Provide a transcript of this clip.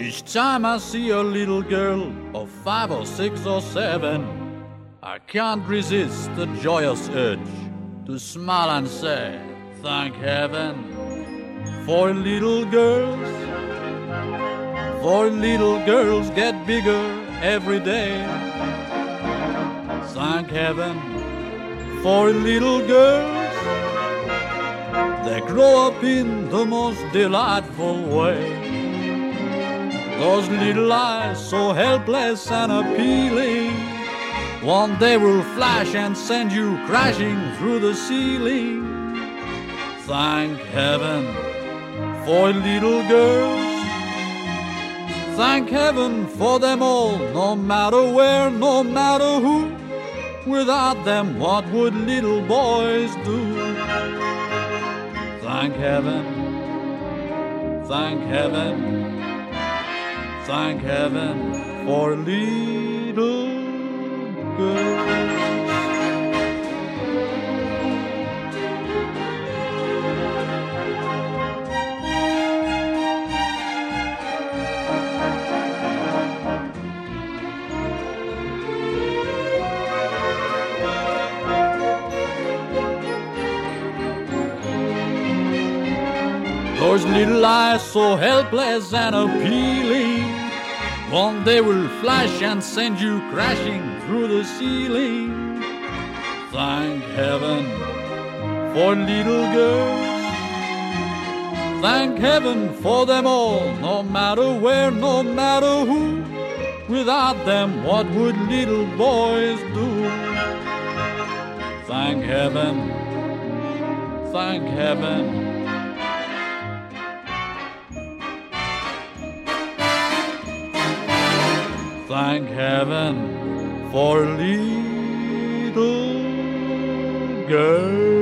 Each time I see a little girl of five or six or seven, I can't resist the joyous urge to smile and say, Thank heaven for little girls. For little girls get bigger every day. Thank heaven for little girls. They grow up in the most delightful way. Those little eyes so helpless and appealing. One day will flash and send you crashing through the ceiling. Thank heaven for little girls. Thank heaven for them all, no matter where, no matter who. Without them, what would little boys do? Thank heaven, thank heaven thank heaven for little Those little eyes so helpless and appealing one day will flash and send you crashing through the ceiling. Thank heaven for little girls. Thank heaven for them all, no matter where, no matter who. Without them, what would little boys do? Thank heaven, thank heaven. Thank heaven for little girls.